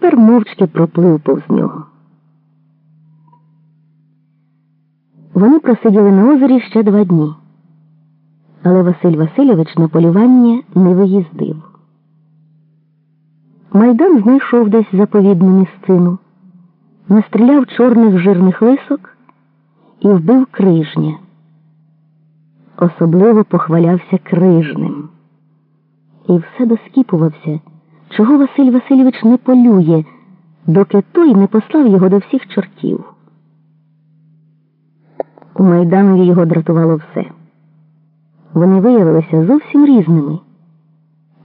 тепер мовчки проплив повз нього. Вони просиділи на озері ще два дні, але Василь Васильович на полювання не виїздив. Майдан знайшов десь заповідну місцину, настріляв чорних жирних лисок і вбив крижня. Особливо похвалявся крижним. І все доскіпувався, чого Василь Васильович не полює, доки той не послав його до всіх чортів. У Майданові його дратувало все. Вони виявилися зовсім різними,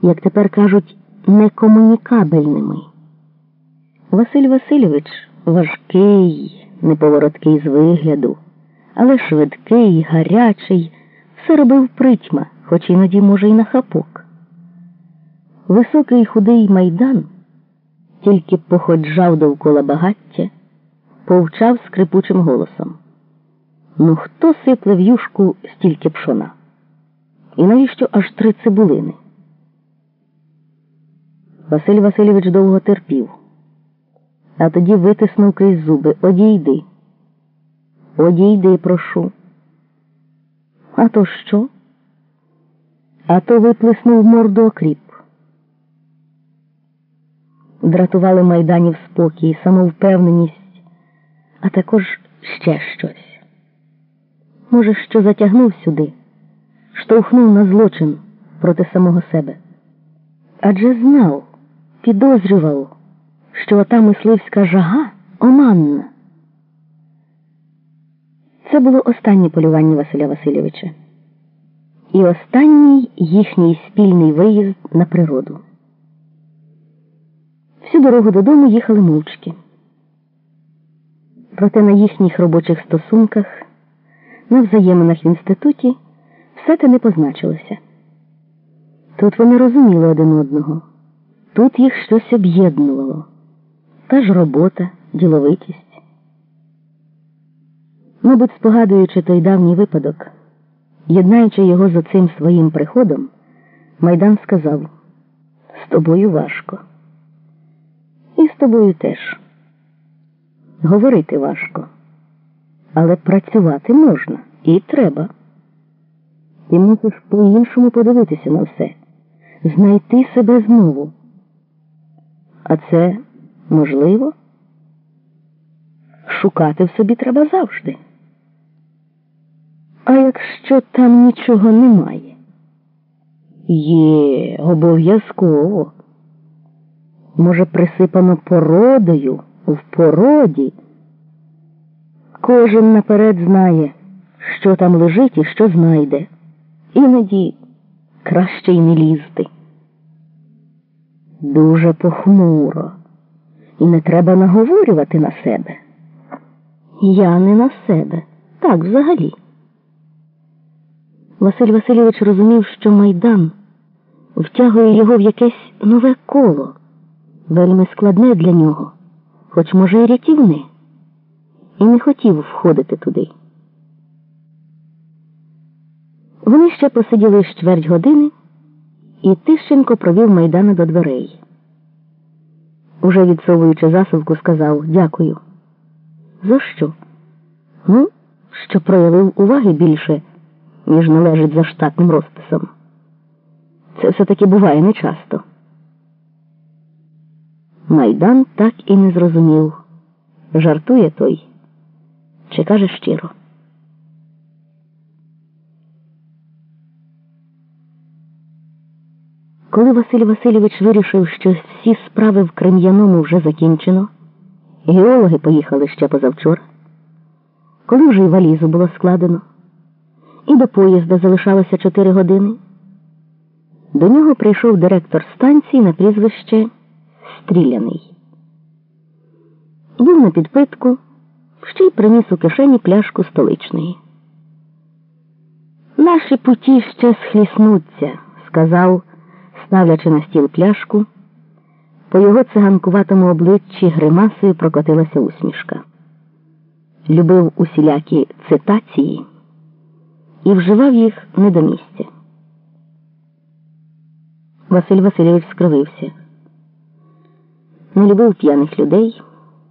як тепер кажуть, некомунікабельними. Василь Васильович важкий, неповороткий з вигляду, але швидкий, гарячий, все робив притьма, хоч іноді, може, й на хапок. Високий худий майдан тільки походжав довкола багаття, повчав скрипучим голосом. Ну, хто сипле в юшку стільки пшона? І навіщо аж три цибулини? Василь Васильович довго терпів, а тоді витиснув крізь зуби Одійди. Одійди, прошу. А то що? А то виплеснув морду окріп. Дратували майданів спокій, самовпевненість, а також ще щось. Може, що затягнув сюди, штовхнув на злочин проти самого себе. Адже знав, підозрював, що ота мисливська жага оманна. Це було останнє полювання Василя Васильовича і останній їхній спільний виїзд на природу. Всю дорогу додому їхали мовчки. Проте на їхніх робочих стосунках, на взаєминах в інституті все те не позначилося. Тут вони розуміли один одного, тут їх щось об'єднувало, та ж робота, діловитість. Мабуть, спогадуючи той давній випадок, єднаючи його з оцим своїм приходом, Майдан сказав: з тобою важко. З тобою теж. Говорити важко, але працювати можна і треба. Ти мусиш по-іншому подивитися на все, знайти себе знову. А це можливо? Шукати в собі треба завжди. А якщо там нічого немає? Є, обов'язково. Може, присипано породою в породі. Кожен наперед знає, що там лежить і що знайде. Іноді краще й не лізти. Дуже похмуро, і не треба наговорювати на себе. Я не на себе, так взагалі. Василь Васильович розумів, що майдан втягує його в якесь нове коло, вельми складне для нього, хоч, може, й рятівне, і не хотів входити туди. Вони ще посиділи з чверть години, і Тищенко провів майдана до дверей. Уже відсовуючи засувку, сказав дякую. За що? Ну, що проявив уваги більше, ніж належить за штатним розписом. Це все-таки буває нечасто. Майдан так і не зрозумів, жартує той чи каже щиро. Коли Василь Васильович вирішив, що всі справи в Крем'яному вже закінчено, геологи поїхали ще позавчора, коли вже й валізу було складено, і до поїзда залишалося чотири години, до нього прийшов директор станції на прізвище Стріляний. Був на підпитку, ще й приніс у кишені пляшку столичної. Наші путі ще схліснуться, сказав ставлячи на стіл пляшку, по його циганкуватому обличчі гримасою прокотилася усмішка. Любив усілякі цитації і вживав їх не до місця. Василь Васильович скривився. Не любив п'яних людей.